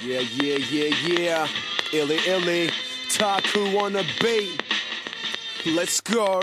Yeah, yeah, yeah, yeah. Illy, illy. Taku on the beat. Let's go.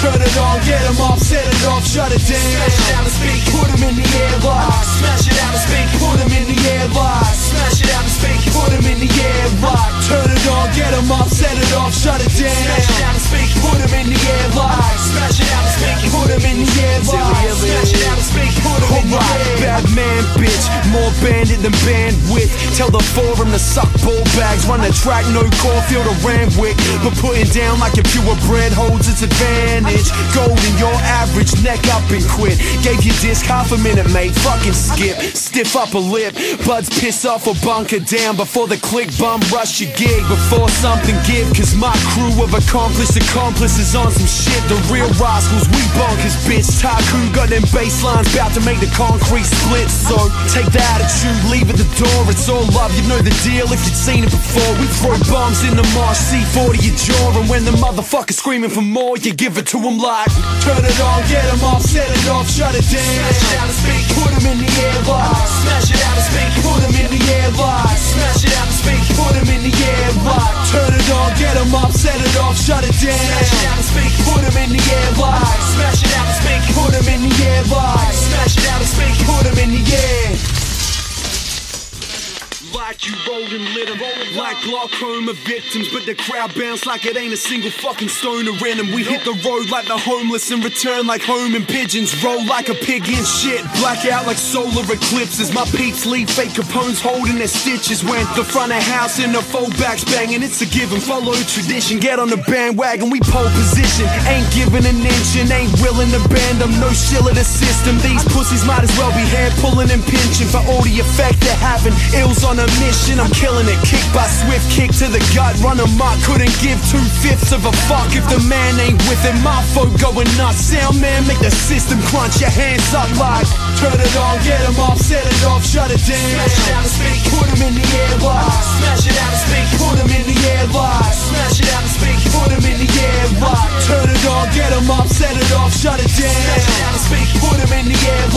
Turn it on, get 'em off, set it off, shut it down. Smash it out and speak. Put 'em in the air like. Smash it out and speak. Put 'em in the air like. Smash it out and speak. Put 'em in the air like. Turn it on, get 'em off, set it off, shut it down. Smash it out and speak. Put 'em in the air like. Smash it out and speak. Put 'em in the air like. Smash it out and speak. Put 'em in the air. Bad man, bitch. More bandit than bandwidth. Tell the forum to suck bull bags. Run the track, no core, feel the Randwick. But putting down like a pure bread holds its advantage. Golden, your average, neck up and quit. Gave you disc half a minute, mate. Fucking skip. Stiff upper lip. Buds piss off or bunker down before the click bum rush your gig. Before something give. Cause my crew of accomplished accomplices on some shit. The real rascals, we bonkers, bitch. Tycoon got them bass lines bout to make the concrete split. So take the attitude, leave at the door. It's all love, you know the deal if you've seen it before. We throw bombs in the marsh, C4 to your jaw. And when the motherfucker's screaming for more, you give it to him like Turn it on, get 'em off, set it off, shut it down. Smash it out and speak. Put 'em in the air like you rolling like glaucoma victims, but the crowd bounce like it ain't a single fucking stoner in 'em. We hit the road like the homeless and return like home and pigeons. Roll like a pig in shit, black out like solar eclipses. My peeps leave fake Capones holding their stitches when the front of house in the fullbacks banging. It's a given, follow tradition, get on the bandwagon, we pole position. Ain't giving an inch and ain't willing to bend them. No shill of the system. These pussies might as well be hair pulling and pinching for all the effect they're having. Ills on a mission, I'm killing it. Kick by swift, kick to the gut, run amok. Couldn't give two fifths of a fuck if the man ain't with it. My folk going nuts. Sound man, make the system crunch. Your hands up like turn it on, get 'em off, set it off, shut it down. Smash it out and speak. put Put 'em in the air like Smash it out and speak. put Put 'em in the air like Smash it out and speak. put Put 'em in the air like Turn it on, get 'em up, set it off, shut it down. Smash it out and speak. Put in the air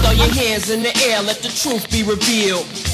throw your, hands in the air. Let the truth be revealed.